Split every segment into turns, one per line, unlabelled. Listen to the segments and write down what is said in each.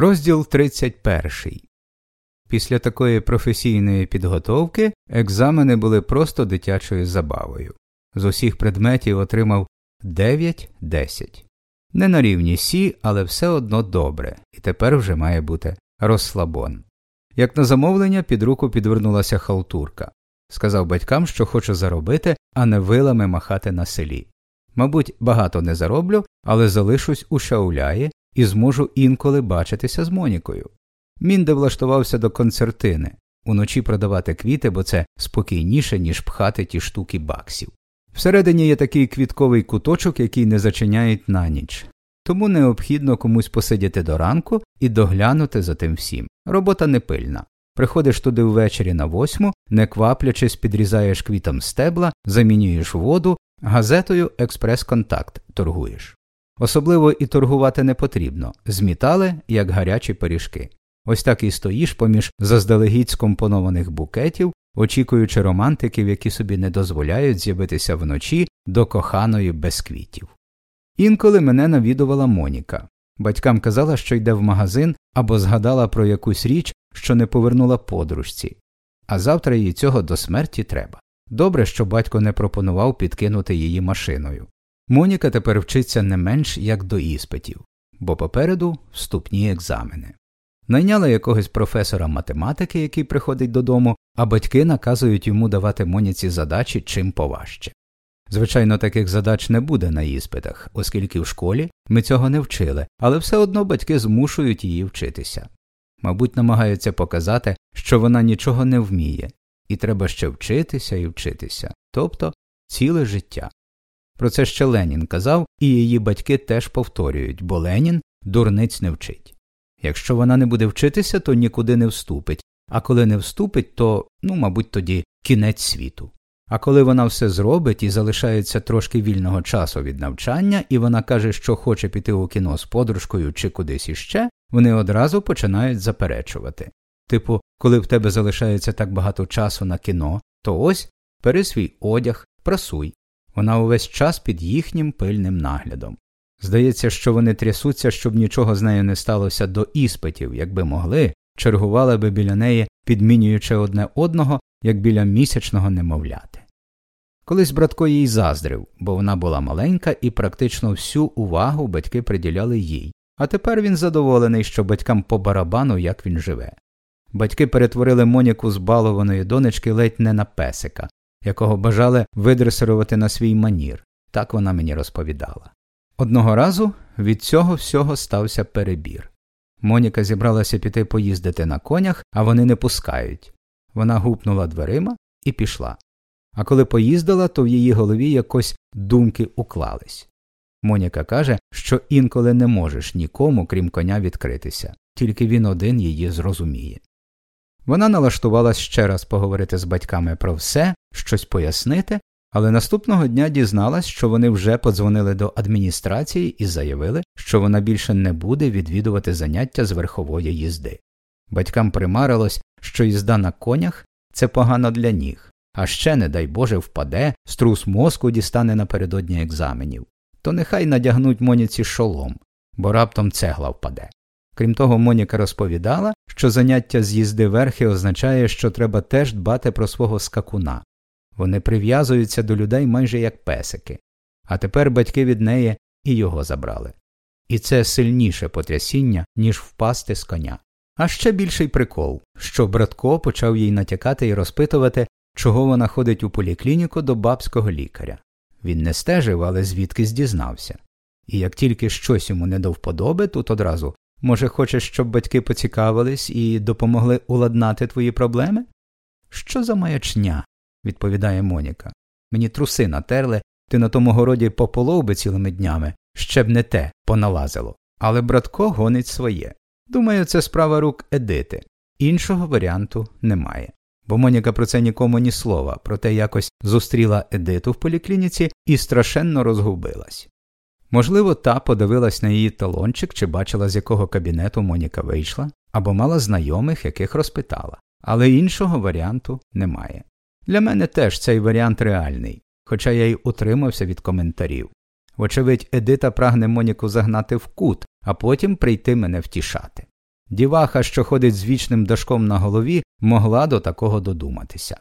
Розділ 31. Після такої професійної підготовки екзамени були просто дитячою забавою. З усіх предметів отримав 9-10. Не на рівні Сі, але все одно добре, і тепер вже має бути розслабон. Як на замовлення, під руку підвернулася халтурка. Сказав батькам, що хоче заробити, а не вилами махати на селі. Мабуть, багато не зароблю, але залишусь у шауляї і зможу інколи бачитися з Монікою. Мінде влаштувався до концертини уночі продавати квіти, бо це спокійніше, ніж пхати ті штуки баксів. Всередині є такий квітковий куточок, який не зачиняють на ніч, тому необхідно комусь посидіти до ранку і доглянути за тим всім. Робота не пильна. Приходиш туди ввечері на восьму, не кваплячись, підрізаєш квітам стебла, замінюєш воду, газетою експрес-контакт торгуєш. Особливо і торгувати не потрібно змітали, як гарячі пиріжки. Ось так і стоїш поміж заздалегідь скомпонованих букетів, очікуючи романтиків, які собі не дозволяють з'явитися вночі до коханої без квітів. Інколи мене навідувала Моніка. Батькам казала, що йде в магазин або згадала про якусь річ, що не повернула подружці, а завтра їй цього до смерті треба. Добре, що батько не пропонував підкинути її машиною. Моніка тепер вчиться не менш як до іспитів, бо попереду вступні екзамени. Найняла якогось професора математики, який приходить додому, а батьки наказують йому давати Моніці задачі чим поважче. Звичайно, таких задач не буде на іспитах, оскільки в школі ми цього не вчили, але все одно батьки змушують її вчитися. Мабуть, намагаються показати, що вона нічого не вміє, і треба ще вчитися і вчитися, тобто ціле життя. Про це ще Ленін казав, і її батьки теж повторюють, бо Ленін дурниць не вчить. Якщо вона не буде вчитися, то нікуди не вступить, а коли не вступить, то, ну, мабуть, тоді кінець світу. А коли вона все зробить і залишається трошки вільного часу від навчання, і вона каже, що хоче піти у кіно з подружкою чи кудись іще, вони одразу починають заперечувати. Типу, коли в тебе залишається так багато часу на кіно, то ось бери свій одяг, прасуй. Вона увесь час під їхнім пильним наглядом. Здається, що вони трясуться, щоб нічого з нею не сталося до іспитів, якби могли, чергували би біля неї, підмінюючи одне одного, як біля місячного немовляти. Колись братко їй заздрив, бо вона була маленька і практично всю увагу батьки приділяли їй, а тепер він задоволений, що батькам по барабану, як він живе. Батьки перетворили Моніку з балованої донечки ледь не на песика, якого бажали видресирувати на свій манір, так вона мені розповідала. Одного разу від цього всього стався перебір. Моніка зібралася піти поїздити на конях, а вони не пускають. Вона гупнула дверима і пішла. А коли поїздила, то в її голові якось думки уклались. Моніка каже, що інколи не можеш нікому, крім коня, відкритися, тільки він один її зрозуміє. Вона налаштувалась ще раз поговорити з батьками про все, щось пояснити, але наступного дня дізналась, що вони вже подзвонили до адміністрації і заявили, що вона більше не буде відвідувати заняття з верхової їзди. Батькам примарилось, що їзда на конях це погано для ніг, а ще, не дай Боже, впаде, струс мозку дістане напередодні екзаменів, то нехай надягнуть Моніці шолом, бо раптом цегла впаде. Крім того, Моніка розповідала, що заняття з їзди верхи означає, що треба теж дбати про свого скакуна. Вони прив'язуються до людей майже як песики, а тепер батьки від неї і його забрали. І це сильніше потрясіння, ніж впасти з коня. А ще більший прикол, що братко почав їй натякати і розпитувати, чого вона ходить у поліклініку до бабського лікаря. Він не стежив, але звідки здізнався. І як тільки щось йому не до вподоби, тут одразу може, хочеш, щоб батьки поцікавились і допомогли уладнати твої проблеми? Що за маячня? відповідає Моніка. Мені труси натерли, ти на тому городі пополов би цілими днями, ще б не те поналазило. Але братко гонить своє. Думаю, це справа рук Едити. Іншого варіанту немає. Бо Моніка про це нікому ні слова, проте якось зустріла Едиту в поліклініці і страшенно розгубилась. Можливо, та подивилась на її талончик чи бачила, з якого кабінету Моніка вийшла, або мала знайомих, яких розпитала, але іншого варіанту немає. Для мене теж цей варіант реальний, хоча я й утримався від коментарів. Вочевидь, Едита прагне Моніку загнати в кут, а потім прийти мене втішати. Діваха, що ходить з вічним дашком на голові, могла до такого додуматися.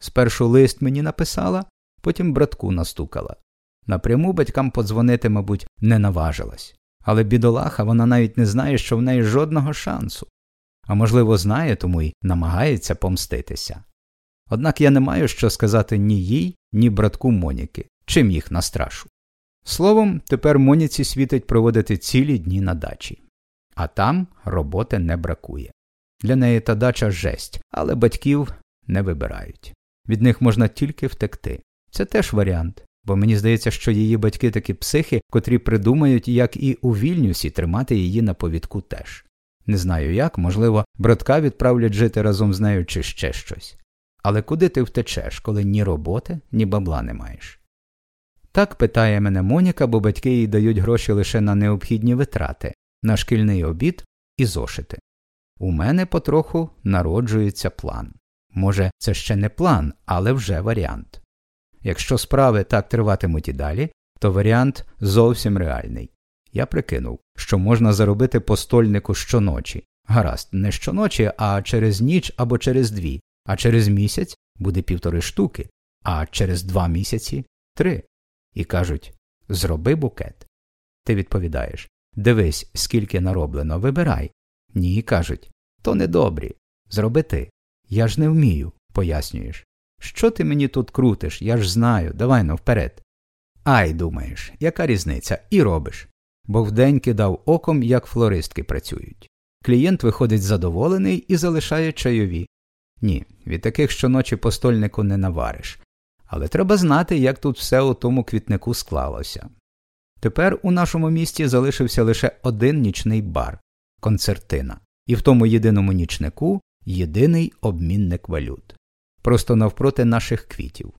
Спершу лист мені написала, потім братку настукала. Напряму батькам подзвонити, мабуть, не наважилась. Але бідолаха вона навіть не знає, що в неї жодного шансу. А можливо, знає, тому й намагається помститися. Однак я не маю що сказати ні їй, ні братку Моніки, чим їх настрашу. Словом, тепер Моніці світить проводити цілі дні на дачі, а там роботи не бракує. Для неї та дача жесть, але батьків не вибирають. Від них можна тільки втекти. Це теж варіант, бо мені здається, що її батьки такі психи, котрі придумають, як і у вільнюсі тримати її на повідку теж. Не знаю як, можливо, братка відправлять жити разом з нею чи ще щось. Але куди ти втечеш, коли ні роботи, ні бабла не маєш? Так питає мене Моніка, бо батьки їй дають гроші лише на необхідні витрати, на шкільний обід і зошити. У мене потроху народжується план. Може, це ще не план, але вже варіант. Якщо справи так триватимуть і далі, то варіант зовсім реальний. Я прикинув, що можна заробити по стольнику щоночі. Гаразд, не щоночі, а через ніч або через дві, а через місяць буде півтори штуки, а через два місяці три. І кажуть зроби букет. Ти відповідаєш Дивись, скільки нароблено, вибирай. Ні, кажуть то недобрі. Зроби ти. Я ж не вмію, пояснюєш. Що ти мені тут крутиш? Я ж знаю, давай но вперед. Ай, думаєш, яка різниця, і робиш. Бо вдень кидав оком, як флористки працюють. Клієнт виходить задоволений і залишає чайові. Ні, від таких щоночі по стольнику не навариш. Але треба знати, як тут все у тому квітнику склалося. Тепер у нашому місті залишився лише один нічний бар концертина, і в тому єдиному нічнику єдиний обмінник валют. Просто навпроти наших квітів.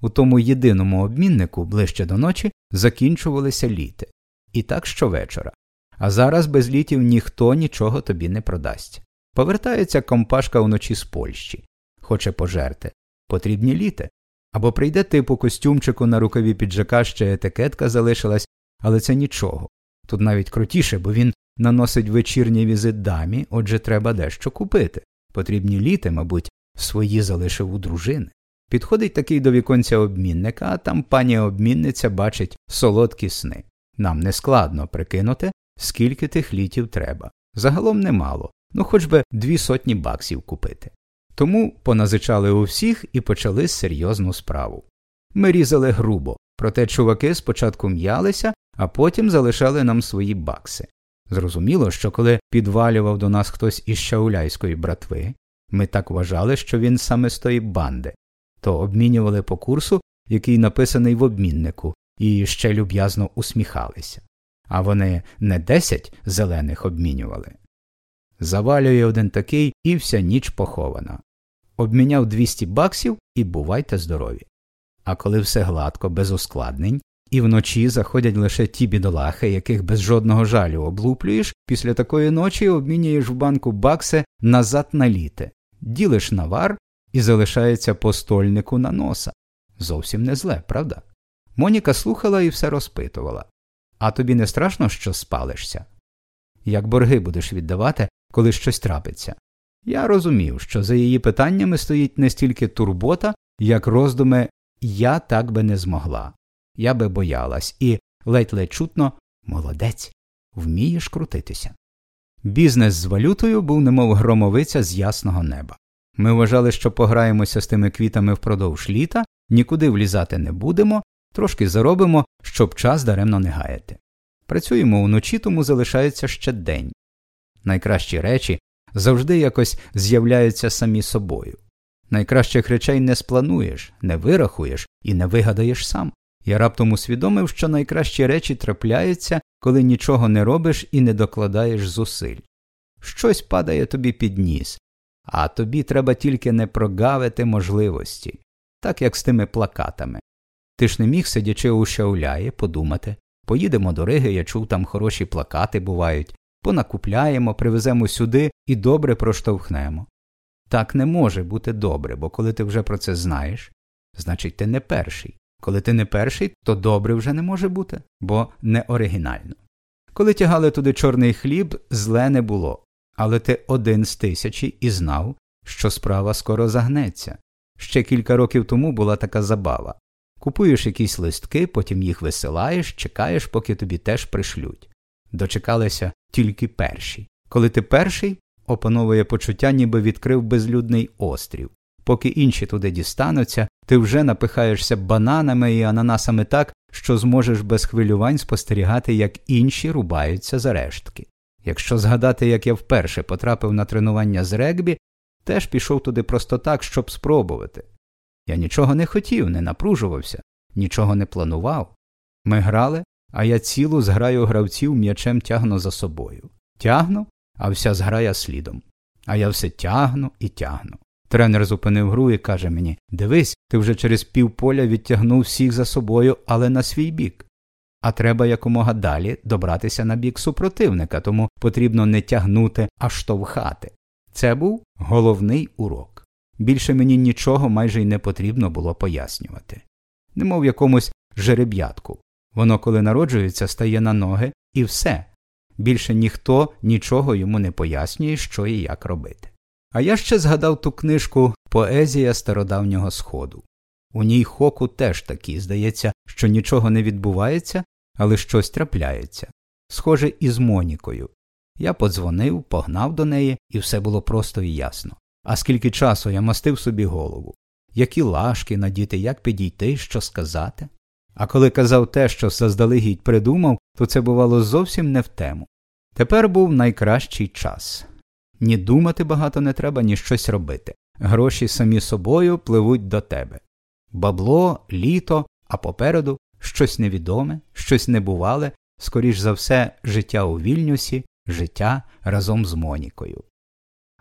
У тому єдиному обміннику ближче до ночі закінчувалися літи. І так щовечора. А зараз без літів ніхто нічого тобі не продасть. Повертається компашка вночі з Польщі, хоче пожерти. Потрібні літи. Або прийде типу костюмчику на рукаві піджака ще етикетка залишилась, але це нічого. Тут навіть крутіше, бо він наносить вечірній візит дамі, отже, треба дещо купити. Потрібні літи, мабуть, свої залишив у дружини. Підходить такий до віконця обмінника, а там пані обмінниця бачить солодкі сни. Нам не складно прикинути, скільки тих літів треба. Загалом немало, ну хоч би дві сотні баксів купити. Тому поназичали у всіх і почали серйозну справу. Ми різали грубо, проте чуваки спочатку м'ялися, а потім залишали нам свої бакси. Зрозуміло, що коли підвалював до нас хтось із шауляйської братви, ми так вважали, що він саме з тої банди, то обмінювали по курсу, який написаний в обміннику, і ще люб'язно усміхалися. А вони не десять зелених обмінювали. Завалює один такий і вся ніч похована. Обміняв 200 баксів і бувайте здорові. А коли все гладко, без ускладнень, і вночі заходять лише ті бідолахи, яких без жодного жалю облуплюєш, після такої ночі обмінюєш в банку бакси назад на літе, ділиш навар і залишається по стольнику на носа. Зовсім не зле, правда? Моніка слухала і все розпитувала. А тобі не страшно, що спалишся? Як борги будеш віддавати, коли щось трапиться? Я розумів, що за її питаннями стоїть не стільки турбота, як роздуми я так би не змогла, я би боялась і ледь ледь чутно молодець, вмієш крутитися. Бізнес з валютою був немов громовиця з ясного неба. Ми вважали, що пограємося з тими квітами впродовж літа, нікуди влізати не будемо, трошки заробимо, щоб час даремно не гаяти. Працюємо вночі, тому залишається ще день. Найкращі речі завжди якось з'являються самі собою. Найкращих речей не сплануєш, не вирахуєш і не вигадаєш сам. Я раптом усвідомив, що найкращі речі трапляються, коли нічого не робиш і не докладаєш зусиль. Щось падає тобі під ніс, а тобі треба тільки не прогавити можливості, так як з тими плакатами. Ти ж не міг, сидячи у Шауляї, подумати поїдемо до Риги, я чув, там хороші плакати бувають, понакупляємо, привеземо сюди і добре проштовхнемо. Так не може бути добре, бо коли ти вже про це знаєш, значить ти не перший. Коли ти не перший, то добре вже не може бути, бо не оригінально. Коли тягали туди чорний хліб, зле не було. але ти один з тисячі і знав, що справа скоро загнеться. Ще кілька років тому була така забава купуєш якісь листки, потім їх висилаєш, чекаєш, поки тобі теж пришлють. Дочекалися тільки перші. Коли ти перший, опановує почуття, ніби відкрив безлюдний острів. Поки інші туди дістануться, ти вже напихаєшся бананами і ананасами так, що зможеш без хвилювань спостерігати, як інші рубаються за рештки. Якщо згадати, як я вперше потрапив на тренування з регбі, теж пішов туди просто так, щоб спробувати. Я нічого не хотів, не напружувався, нічого не планував. Ми грали, а я цілу зграю гравців м'ячем тягну за собою. Тягну, а вся зграя слідом. А я все тягну і тягну. Тренер зупинив гру і каже мені Дивись, ти вже через півполя відтягнув всіх за собою, але на свій бік. А треба якомога далі добратися на бік супротивника, тому потрібно не тягнути, а штовхати. Це був головний урок. Більше мені нічого майже й не потрібно було пояснювати. Немов якомусь жереб'ятку. Воно, коли народжується, стає на ноги і все. Більше ніхто нічого йому не пояснює, що і як робити. А я ще згадав ту книжку Поезія стародавнього Сходу. У ній хоку теж такі, здається, що нічого не відбувається, але щось трапляється. Схоже, із Монікою. Я подзвонив, погнав до неї, і все було просто і ясно. А скільки часу я мастив собі голову, які лашки надіти, як підійти, що сказати. А коли казав те, що заздалегідь придумав, то це бувало зовсім не в тему. Тепер був найкращий час. Ні думати багато не треба, ні щось робити. Гроші самі собою пливуть до тебе. Бабло, літо, а попереду щось невідоме, щось небувале, скоріш за все, життя у вільнюсі, життя разом з Монікою.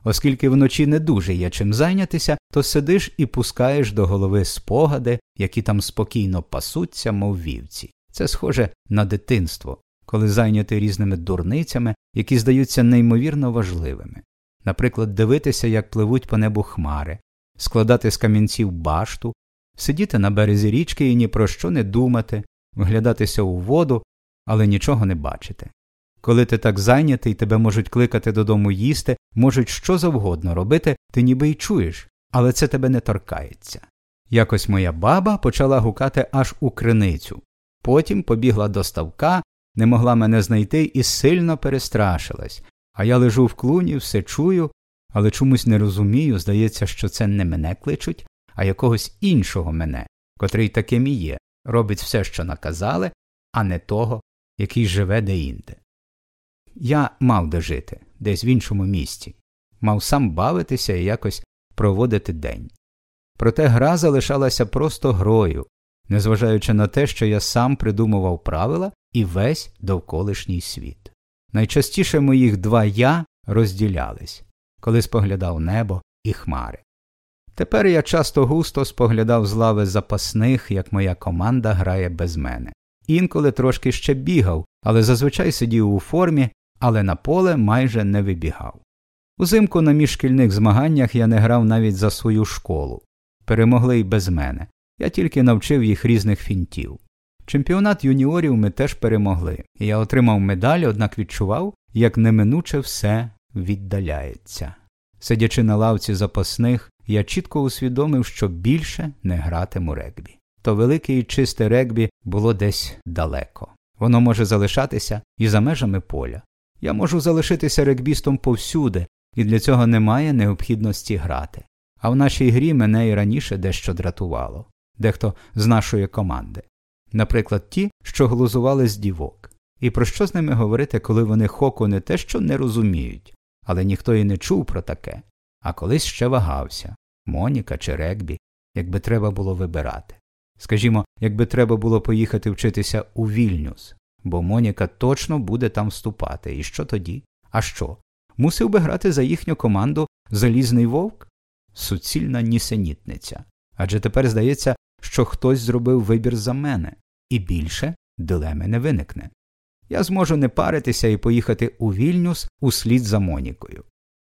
Оскільки вночі не дуже є чим зайнятися, то сидиш і пускаєш до голови спогади, які там спокійно пасуться, мов вівці. Це схоже на дитинство, коли зайняти різними дурницями, які здаються неймовірно важливими. Наприклад, дивитися, як пливуть по небу хмари, складати з камінців башту, сидіти на березі річки і ні про що не думати, вглядатися у воду, але нічого не бачити. Коли ти так зайнятий, тебе можуть кликати додому їсти, можуть що завгодно робити, ти ніби й чуєш, але це тебе не торкається. Якось моя баба почала гукати аж у криницю, потім побігла до ставка, не могла мене знайти і сильно перестрашилась, а я лежу в клуні, все чую, але чомусь не розумію, здається, що це не мене кличуть, а якогось іншого мене, котрий таким і є, робить все, що наказали, а не того, який живе деінде. Я мав де жити, десь в іншому місці, мав сам бавитися і якось проводити день. Проте гра залишалася просто грою, незважаючи на те, що я сам придумував правила і весь довколишній світ. Найчастіше моїх два я розділялись, коли споглядав небо і хмари. Тепер я часто густо споглядав з лави запасних, як моя команда грає без мене. Інколи трошки ще бігав, але зазвичай сидів у формі але на поле майже не вибігав. Узимку на міжшкільних змаганнях я не грав навіть за свою школу. Перемогли й без мене. Я тільки навчив їх різних фінтів. Чемпіонат юніорів ми теж перемогли, я отримав медаль, однак відчував, як неминуче все віддаляється. Сидячи на лавці запасних, я чітко усвідомив, що більше не гратиму регбі. То велике і чисте регбі було десь далеко. Воно може залишатися і за межами поля, я можу залишитися регбістом повсюди, і для цього немає необхідності грати. А в нашій грі мене і раніше дещо дратувало, дехто з нашої команди. Наприклад, ті, що глузували з дівок. І про що з ними говорити, коли вони хоку не те, що не розуміють, але ніхто і не чув про таке, а колись ще вагався Моніка чи регбі, якби треба було вибирати. Скажімо, якби треба було поїхати вчитися у Вільнюс, бо Моніка точно буде там вступати. І що тоді? А що? Мусив би грати за їхню команду Залізний вовк? Суцільна нісенітниця. Адже тепер здається, що хтось зробив вибір за мене, і більше дилеми не виникне. Я зможу не паритися і поїхати у Вільнюс услід за Монікою.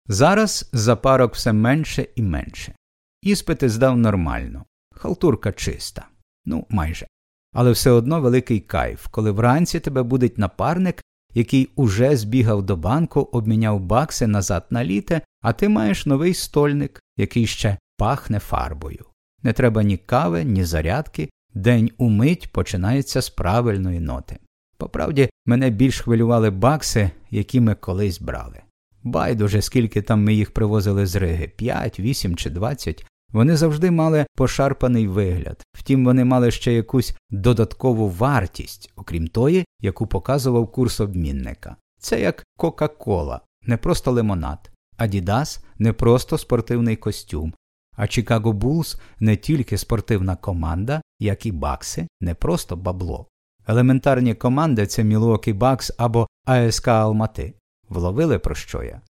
Зараз запарок все менше і менше. Іспити здав нормально, халтурка чиста. Ну, майже але все одно великий кайф, коли вранці тебе будить напарник який уже збігав до банку, обміняв бакси назад на літе, а ти маєш новий стольник, який ще пахне фарбою. Не треба ні кави, ні зарядки, день умить починається з правильної ноти. Поправді, мене більш хвилювали бакси, які ми колись брали. Байдуже, скільки там ми їх привозили з Риги 5, 8 чи 20, вони завжди мали пошарпаний вигляд, втім, вони мали ще якусь додаткову вартість, окрім тої, яку показував курс обмінника. Це як Кока-Кола, не просто лимонад, Адідас не просто спортивний костюм, а Чикаго Булс не тільки спортивна команда, як і Бакси, не просто бабло. Елементарні команди це Мілуокі Бакс або АСК Алмати. Вловили про що я?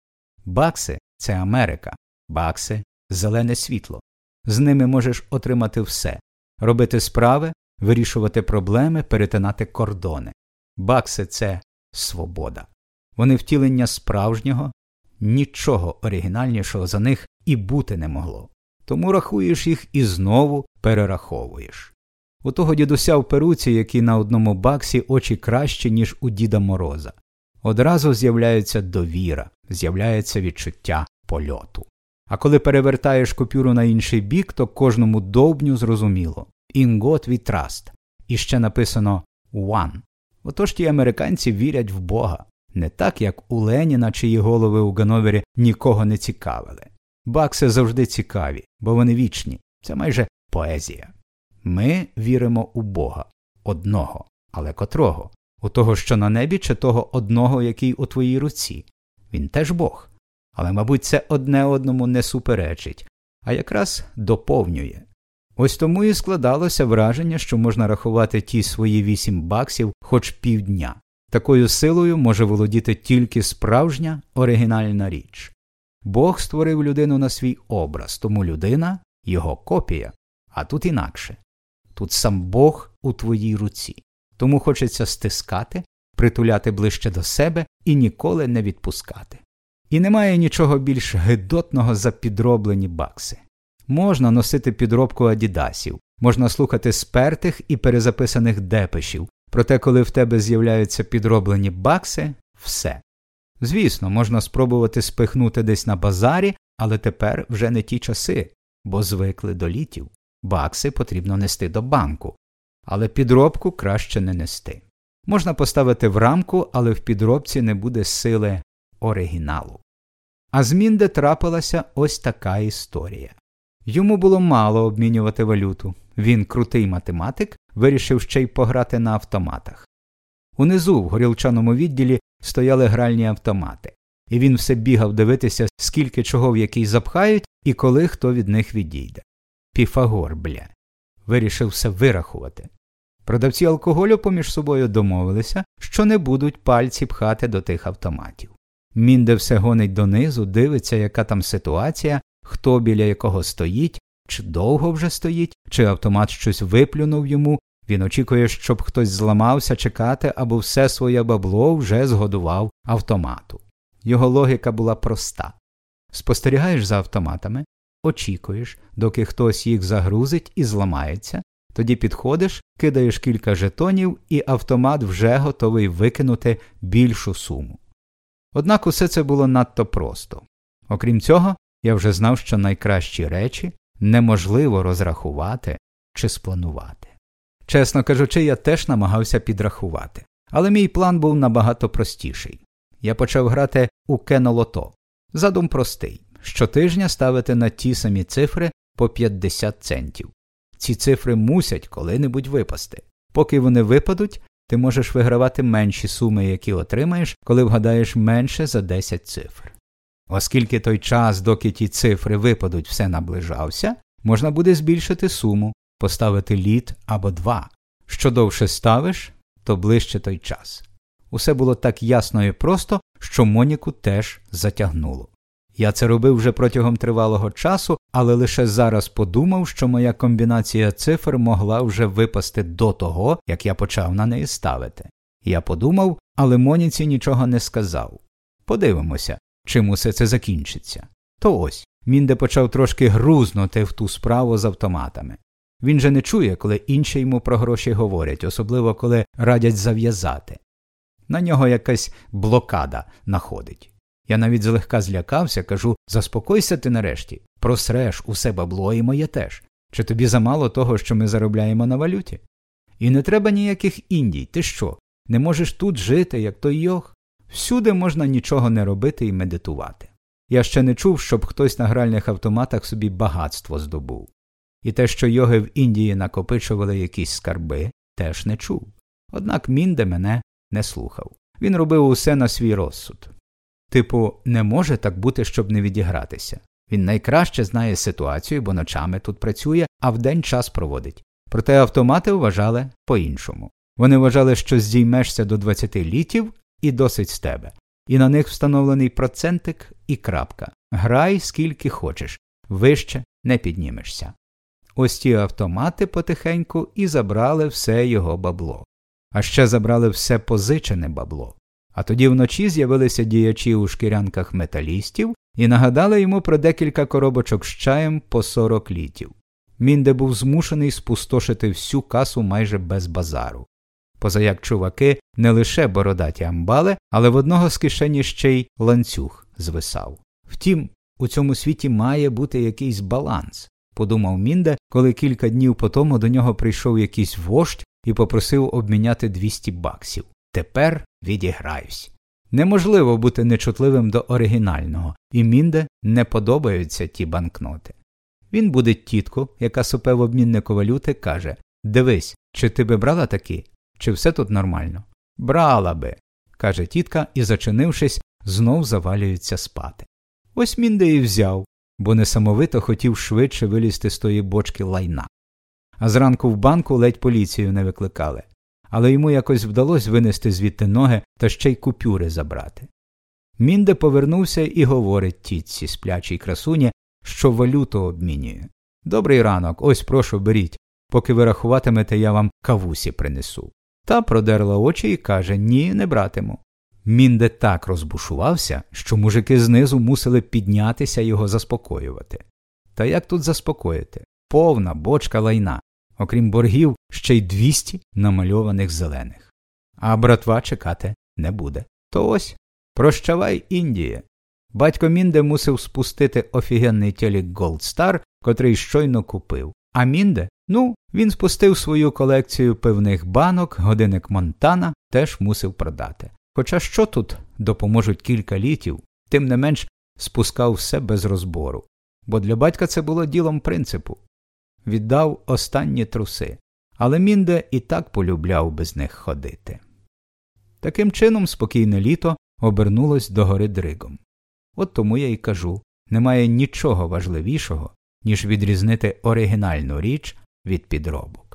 Бакси це Америка, бакси зелене світло. З ними можеш отримати все робити справи, вирішувати проблеми, перетинати кордони. Бакси це свобода. Вони втілення справжнього, нічого оригінальнішого за них і бути не могло. Тому рахуєш їх і знову перераховуєш. У того дідуся в перуці, який на одному баксі очі кращі, ніж у Діда Мороза. Одразу з'являється довіра, з'являється відчуття польоту. А коли перевертаєш купюру на інший бік, то кожному довбню зрозуміло we trust. І ще написано One. Отож ті американці вірять в Бога, не так, як у Леніна, чиї голови у Гановері нікого не цікавили. Бакси завжди цікаві, бо вони вічні. Це майже поезія. Ми віримо у Бога одного, але котрого? У того, що на небі, чи того одного, який у твоїй руці. Він теж Бог. Але, мабуть, це одне одному не суперечить, а якраз доповнює. Ось тому і складалося враження, що можна рахувати ті свої вісім баксів хоч півдня. Такою силою може володіти тільки справжня оригінальна річ. Бог створив людину на свій образ, тому людина його копія, а тут інакше. Тут сам Бог у твоїй руці, тому хочеться стискати, притуляти ближче до себе і ніколи не відпускати. І немає нічого більш гидотного за підроблені бакси. Можна носити підробку адідасів, можна слухати спертих і перезаписаних депешів, проте, коли в тебе з'являються підроблені бакси, все. Звісно, можна спробувати спихнути десь на базарі, але тепер вже не ті часи, бо звикли до літів. Бакси потрібно нести до банку, але підробку краще не нести. Можна поставити в рамку, але в підробці не буде сили оригіналу. А з Мінде трапилася ось така історія. Йому було мало обмінювати валюту. Він, крутий математик, вирішив ще й пограти на автоматах. Унизу, в горілчаному відділі, стояли гральні автомати, і він все бігав дивитися, скільки чого в який запхають і коли хто від них відійде. Піфагор, бля. Вирішив все вирахувати. Продавці алкоголю поміж собою домовилися, що не будуть пальці пхати до тих автоматів. Мінде все гонить донизу, дивиться, яка там ситуація, хто біля якого стоїть, чи довго вже стоїть, чи автомат щось виплюнув йому, він очікує, щоб хтось зламався чекати або все своє бабло вже згодував автомату. Його логіка була проста спостерігаєш за автоматами, очікуєш, доки хтось їх загрузить і зламається, тоді підходиш, кидаєш кілька жетонів, і автомат вже готовий викинути більшу суму. Однак усе це було надто просто. Окрім цього, я вже знав, що найкращі речі неможливо розрахувати чи спланувати. Чесно кажучи, я теж намагався підрахувати, але мій план був набагато простіший. Я почав грати у кенолото. Задум простий щотижня ставити на ті самі цифри по 50 центів. Ці цифри мусять коли-небудь випасти. Поки вони випадуть, ти можеш вигравати менші суми, які отримаєш, коли вгадаєш менше за 10 цифр. Оскільки той час, доки ті цифри випадуть, все наближався, можна буде збільшити суму, поставити літ або два. Що довше ставиш, то ближче той час. Усе було так ясно і просто, що Моніку теж затягнуло. Я це робив вже протягом тривалого часу, але лише зараз подумав, що моя комбінація цифр могла вже випасти до того, як я почав на неї ставити. Я подумав, але Моніці нічого не сказав. Подивимося, чим усе це закінчиться. То ось Мінде почав трошки грузнути в ту справу з автоматами. Він же не чує, коли інші йому про гроші говорять, особливо коли радять зав'язати. На нього якась блокада находить. Я навіть злегка злякався, кажу заспокойся ти нарешті, просреш усе бабло і моє теж. Чи тобі замало того, що ми заробляємо на валюті? І не треба ніяких індій, ти що? Не можеш тут жити, як той йог? Всюди можна нічого не робити і медитувати. Я ще не чув, щоб хтось на гральних автоматах собі багатство здобув. І те, що йоги в Індії накопичували якісь скарби, теж не чув. Однак Мінде мене не слухав. Він робив усе на свій розсуд. Типу, не може так бути, щоб не відігратися. Він найкраще знає ситуацію, бо ночами тут працює, а вдень час проводить. Проте автомати вважали по іншому. Вони вважали, що здіймешся до 20 літів і досить з тебе. І на них встановлений процентик і крапка. Грай скільки хочеш, вище не піднімешся. Ось ті автомати потихеньку і забрали все його бабло. А ще забрали все позичене бабло. А тоді вночі з'явилися діячі у шкірянках металістів і нагадали йому про декілька коробочок з чаєм по 40 літів. Мінде був змушений спустошити всю касу майже без базару. Позаяк чуваки не лише бородаті амбали, але в одного з кишені ще й ланцюг звисав. Втім, у цьому світі має бути якийсь баланс, подумав Мінде, коли кілька днів по тому до нього прийшов якийсь вождь і попросив обміняти 200 баксів. Тепер відіграюсь. Неможливо бути нечутливим до оригінального, і Мінде не подобаються ті банкноти. Він буде тітку, яка супе в обміннику валюти, каже Дивись, чи ти би брала такі, чи все тут нормально? Брала би, каже тітка і, зачинившись, знов завалюється спати. Ось Мінде і взяв, бо несамовито хотів швидше вилізти з тої бочки лайна. А зранку в банку ледь поліцію не викликали, але йому якось вдалося винести звідти ноги та ще й купюри забрати. Мінде повернувся і говорить тітці сплячій красуні, що валюту обмінює. Добрий ранок, ось прошу беріть. Поки ви рахуватимете, я вам кавусі принесу. Та продерла очі і каже Ні, не братиму. Мінде так розбушувався, що мужики знизу мусили піднятися його заспокоювати. Та як тут заспокоїти? Повна бочка лайна, окрім боргів, ще й 200 намальованих зелених. А братва чекати не буде. То ось прощавай, Індія. Батько Мінде мусив спустити офігенний телік Gold Star, котрий щойно купив. А Мінде, ну, він спустив свою колекцію пивних банок, годинник Монтана теж мусив продати. Хоча що тут допоможуть кілька літів, тим не менш спускав все без розбору, бо для батька це було ділом принципу віддав останні труси, але Мінде і так полюбляв без них ходити. Таким чином, спокійне літо обернулось до гори дригом. От тому я й кажу немає нічого важливішого, ніж відрізнити оригінальну річ від підробу.